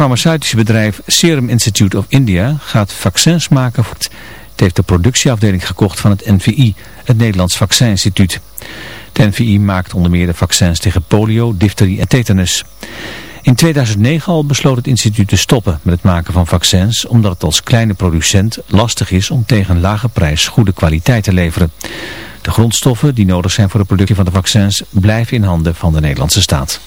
farmaceutische bedrijf Serum Institute of India gaat vaccins maken. Het heeft de productieafdeling gekocht van het NVI, het Nederlands Vaccininstituut. Het NVI maakt onder meer de vaccins tegen polio, difterie en tetanus. In 2009 al besloot het instituut te stoppen met het maken van vaccins, omdat het als kleine producent lastig is om tegen een lage prijs goede kwaliteit te leveren. De grondstoffen die nodig zijn voor de productie van de vaccins blijven in handen van de Nederlandse staat.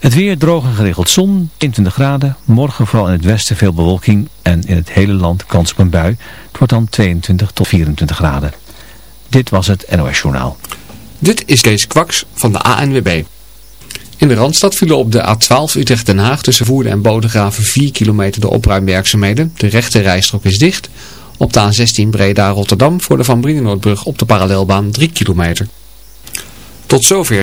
Het weer droog en geregeld zon, 20 graden. Morgen vooral in het westen veel bewolking en in het hele land kans op een bui. Het wordt dan 22 tot 24 graden. Dit was het NOS Journaal. Dit is Kees Kwaks van de ANWB. In de Randstad vielen op de A12 Utrecht-Den Haag tussen Voerden en Bodegraven 4 kilometer de opruimwerkzaamheden. De rechte rijstrook is dicht. Op de A16 Breda-Rotterdam voor de Van Brienenoordbrug op de parallelbaan 3 kilometer. Tot zover.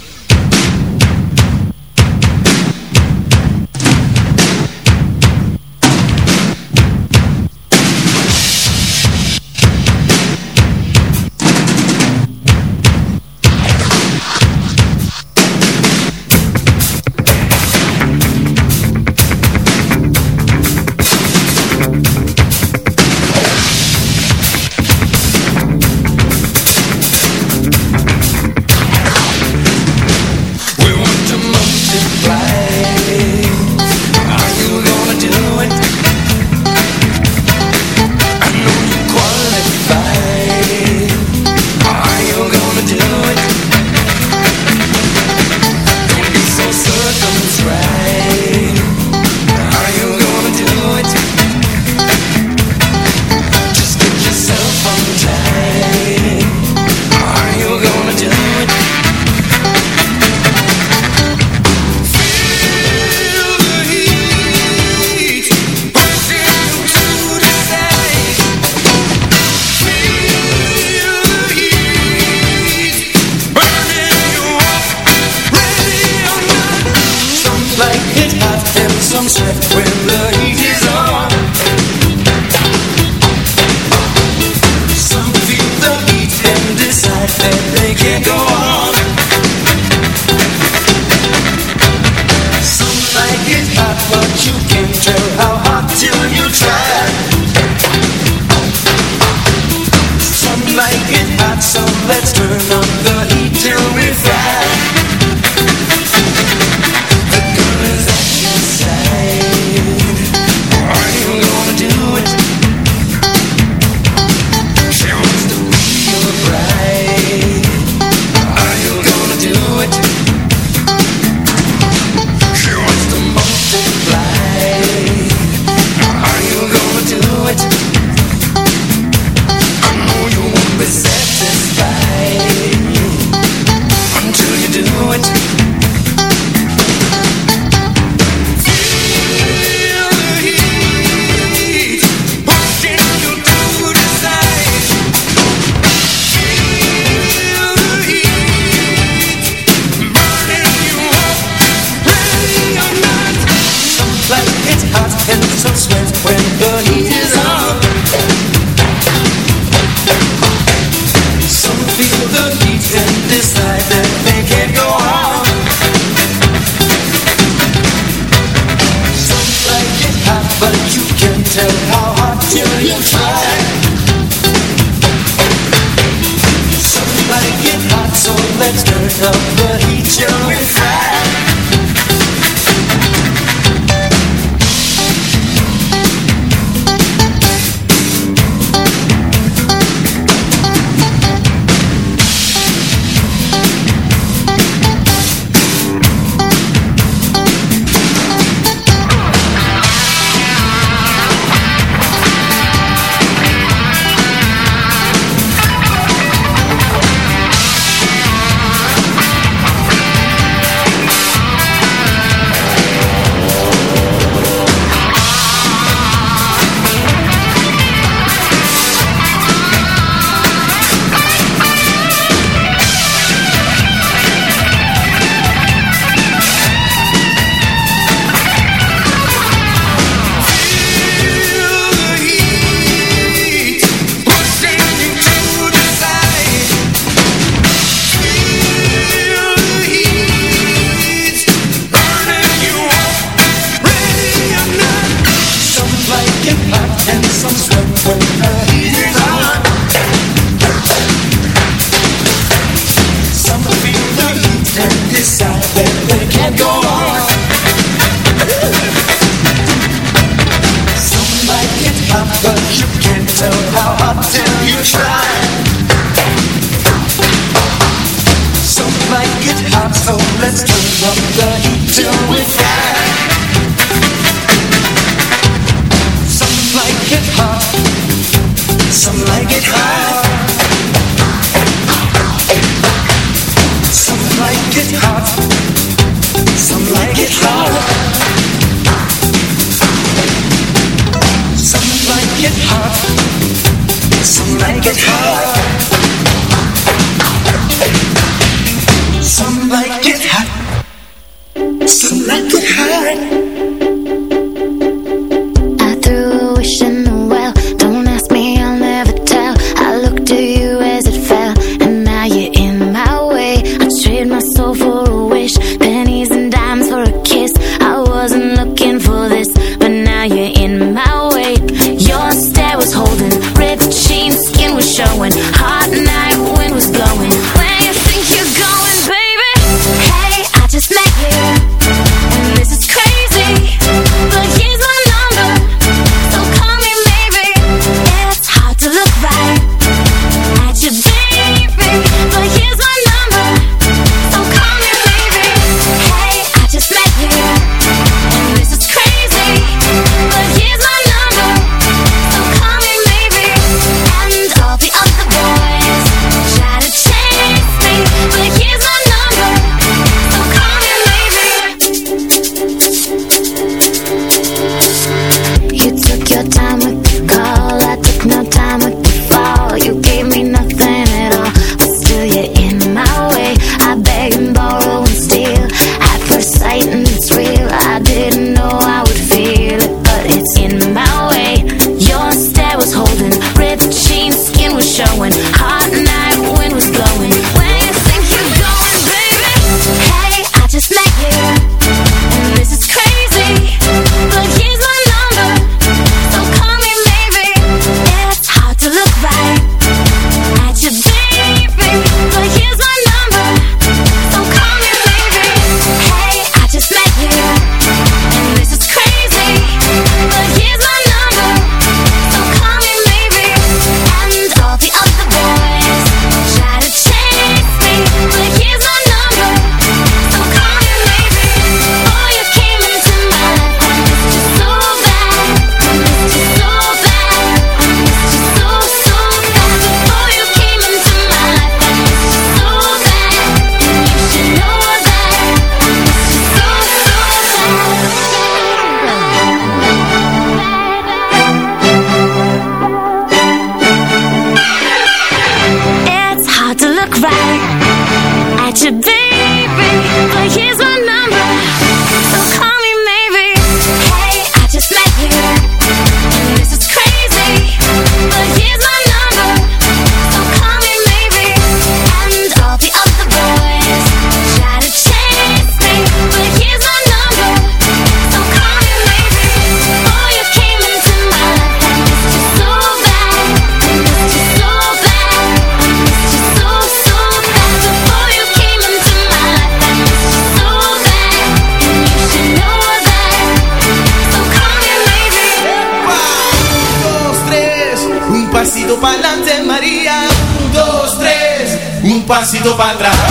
partido para atrás.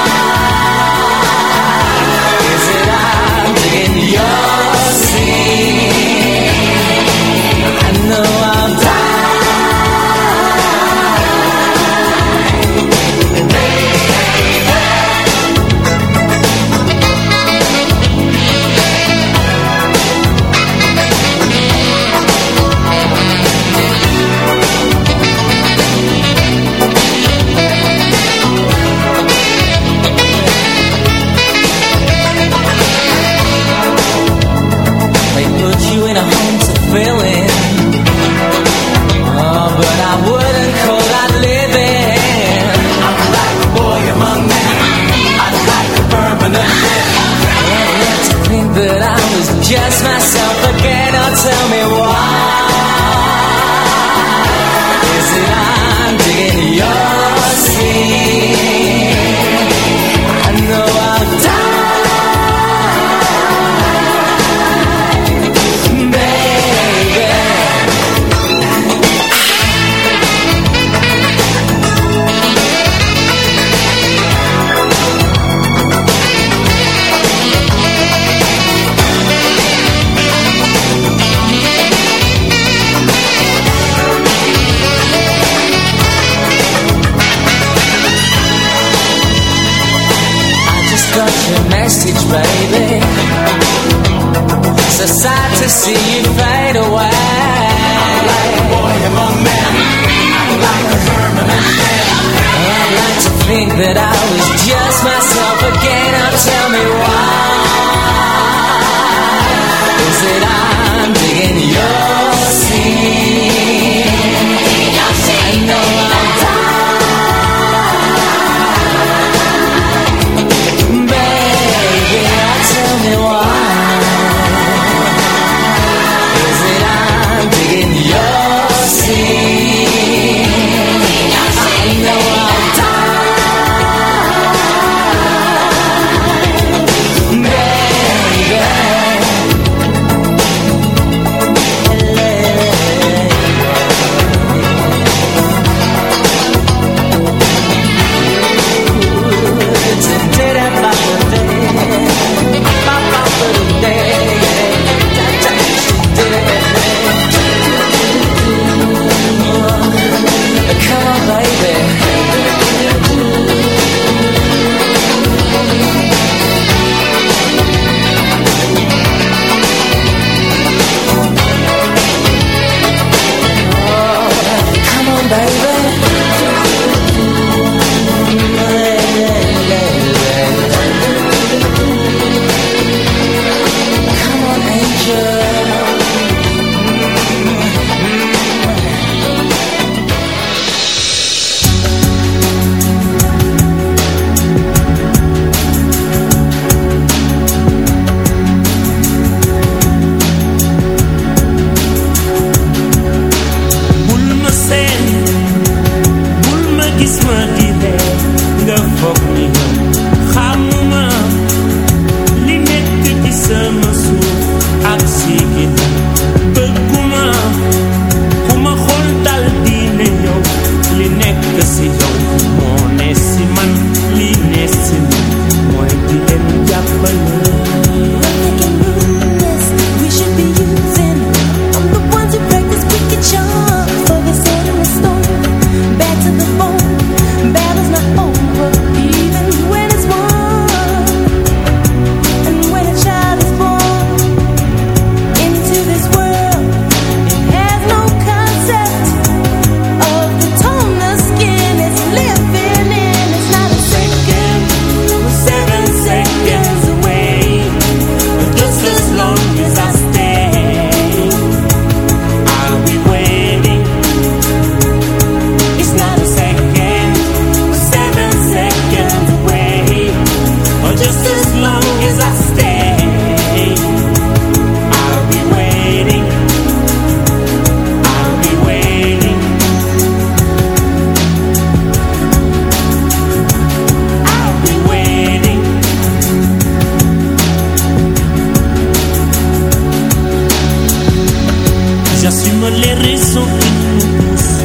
J'assume les raisons qui nous poussent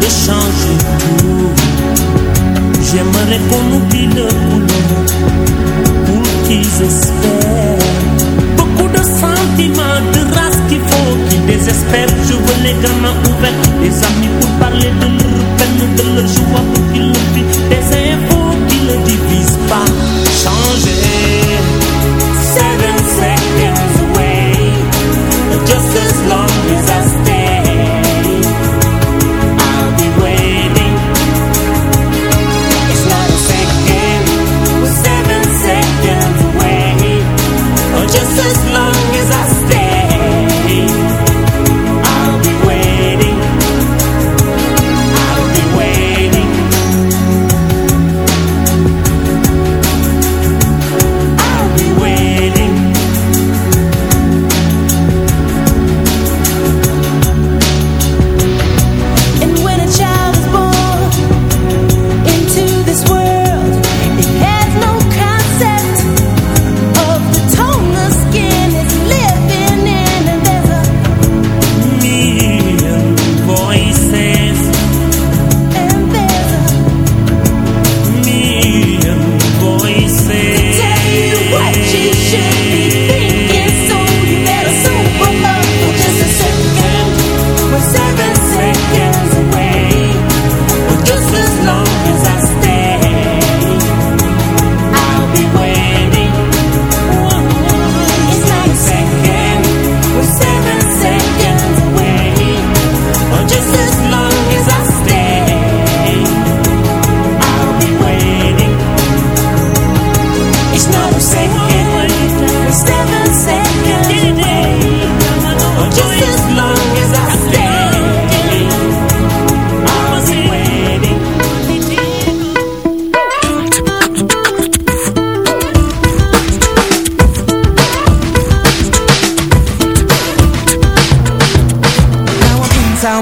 de changer tout. J'aimerais qu'on oublie le boulot pour qu'ils espèrent. Beaucoup de sentiments de race qu'il faut qui désespèrent. Je veux les gamins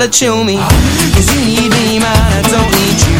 a Gabriella chill me. Cause you need me man, I don't need You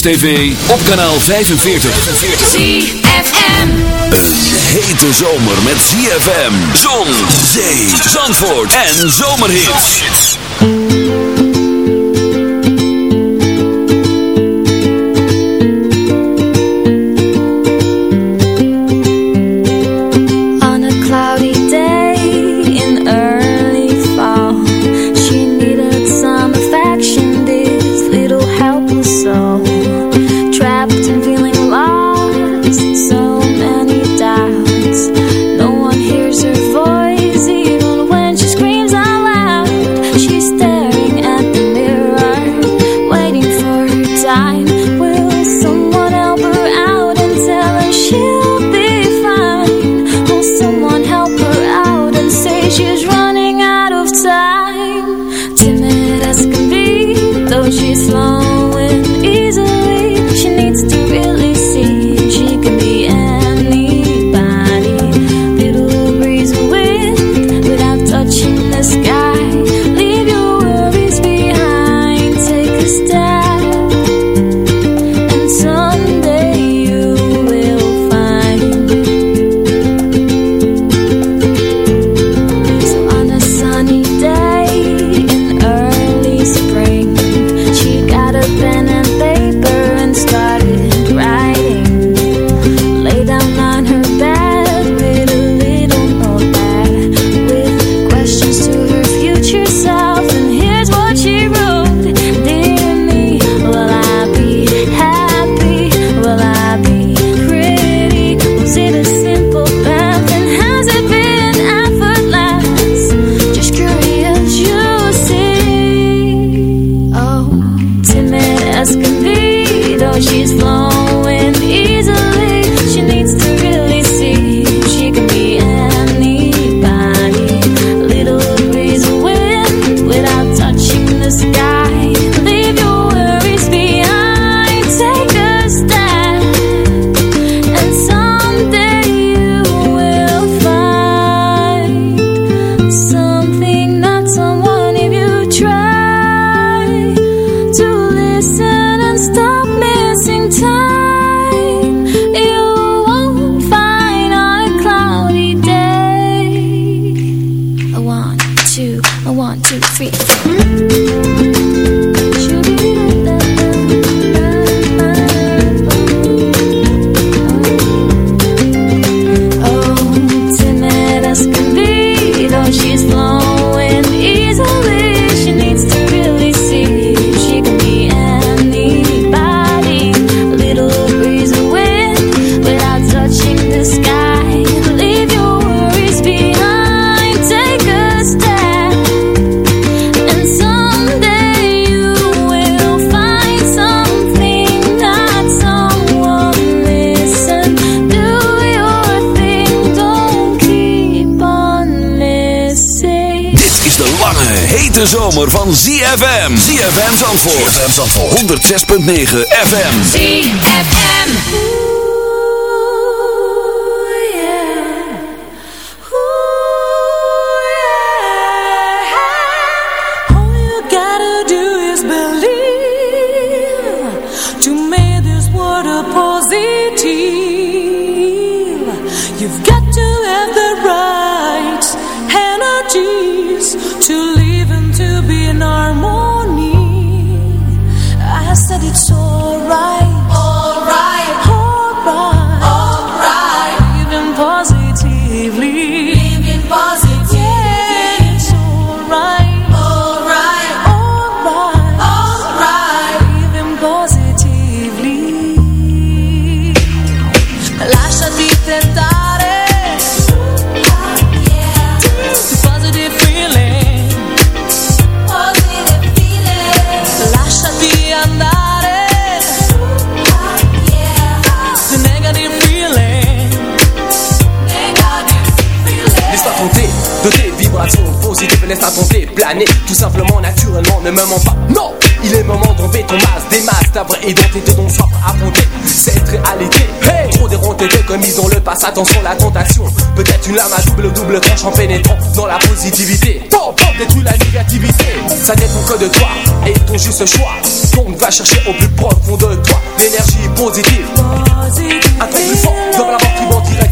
TV, op kanaal 45. ZFM. Een hete zomer met ZFM, zon, zee, Zandvoort en zomerhits. is long. 106.9 FM. ZFM. All simplement, naturellement, ne me mens pas. Non, il est moment d'enlever ton masque, des masques, ta vraie identité dont soif affronter cette réalité. Hey, trop déronté de commis dans le passé, attention la tentation. Peut-être une lame à double double tranche en pénétrant dans la positivité. Bon, détruis la négativité. Ça dépend que de toi et ton juste choix. Donc va chercher au plus profond de toi l'énergie positive. Un plus fort, dans la mort qui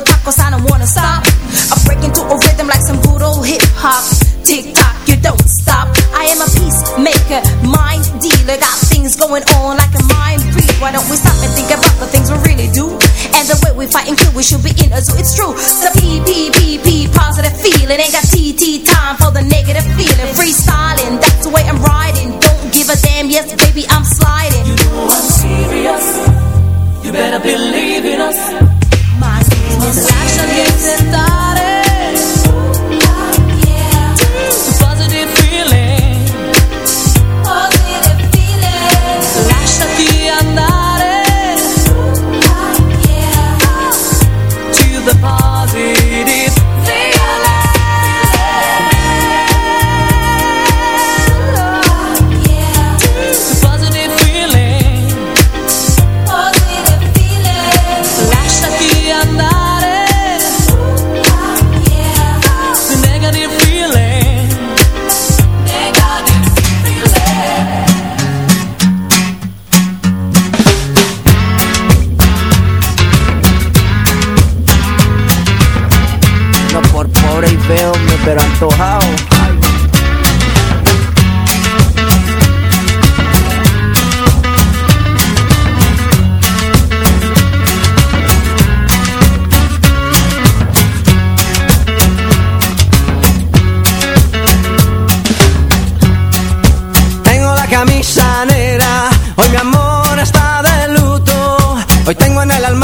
The cause I don't wanna stop. I break into a rhythm like some good old hip hop. Tick tock, you don't stop. I am a peacemaker, mind dealer. Got things going on like a mind read. Why don't we stop and think about the things we really do? And the way we fight and kill, we should be in a zoo. It's true. The P P P P positive feeling. Ain't got Tengo la camisa negra, hoy mi amor está de luto. Hoy tengo en el alma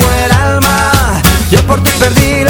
tengo el alma, yo por ti perdí la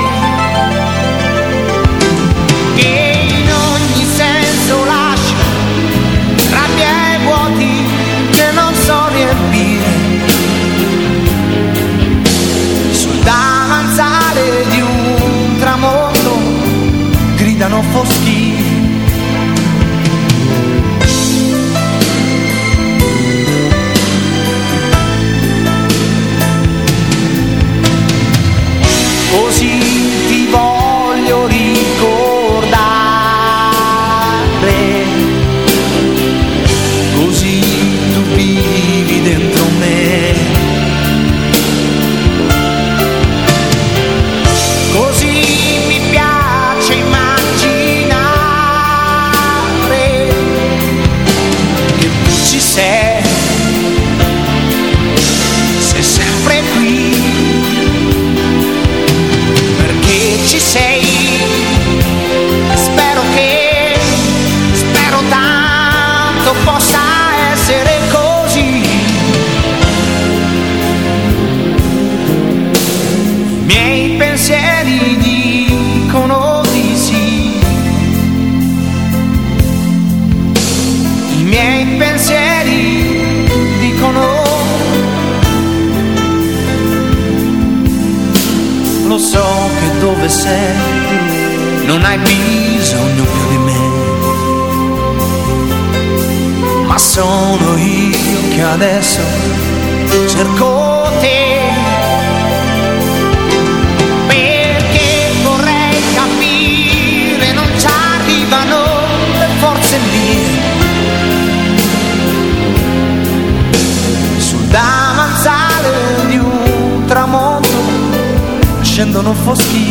play fosquinha.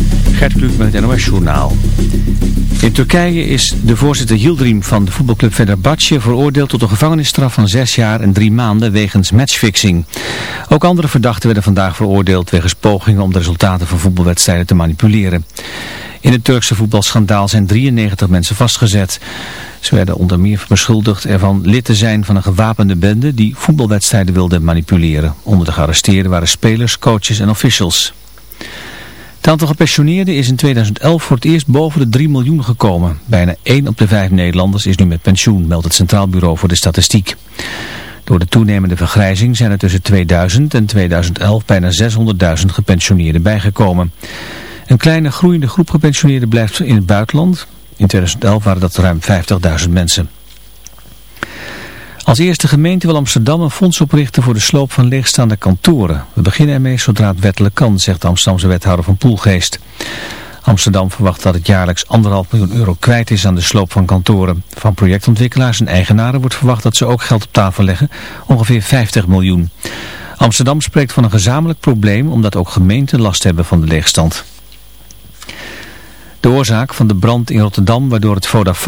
Gert Kluk met het NOS Journaal. In Turkije is de voorzitter Yildirim van de voetbalclub Fenerbahce veroordeeld tot een gevangenisstraf van zes jaar en drie maanden wegens matchfixing. Ook andere verdachten werden vandaag veroordeeld wegens pogingen om de resultaten van voetbalwedstrijden te manipuleren. In het Turkse voetbalschandaal zijn 93 mensen vastgezet. Ze werden onder meer beschuldigd ervan lid te zijn van een gewapende bende die voetbalwedstrijden wilde manipuleren. Onder de gearresteerden waren spelers, coaches en officials. Het aantal gepensioneerden is in 2011 voor het eerst boven de 3 miljoen gekomen. Bijna 1 op de 5 Nederlanders is nu met pensioen, meldt het Centraal Bureau voor de Statistiek. Door de toenemende vergrijzing zijn er tussen 2000 en 2011 bijna 600.000 gepensioneerden bijgekomen. Een kleine groeiende groep gepensioneerden blijft in het buitenland. In 2011 waren dat ruim 50.000 mensen. Als eerste gemeente wil Amsterdam een fonds oprichten voor de sloop van leegstaande kantoren. We beginnen ermee zodra het wettelijk kan, zegt de Amsterdamse wethouder van Poelgeest. Amsterdam verwacht dat het jaarlijks anderhalf miljoen euro kwijt is aan de sloop van kantoren. Van projectontwikkelaars en eigenaren wordt verwacht dat ze ook geld op tafel leggen, ongeveer 50 miljoen. Amsterdam spreekt van een gezamenlijk probleem omdat ook gemeenten last hebben van de leegstand. De oorzaak van de brand in Rotterdam waardoor het Vodafone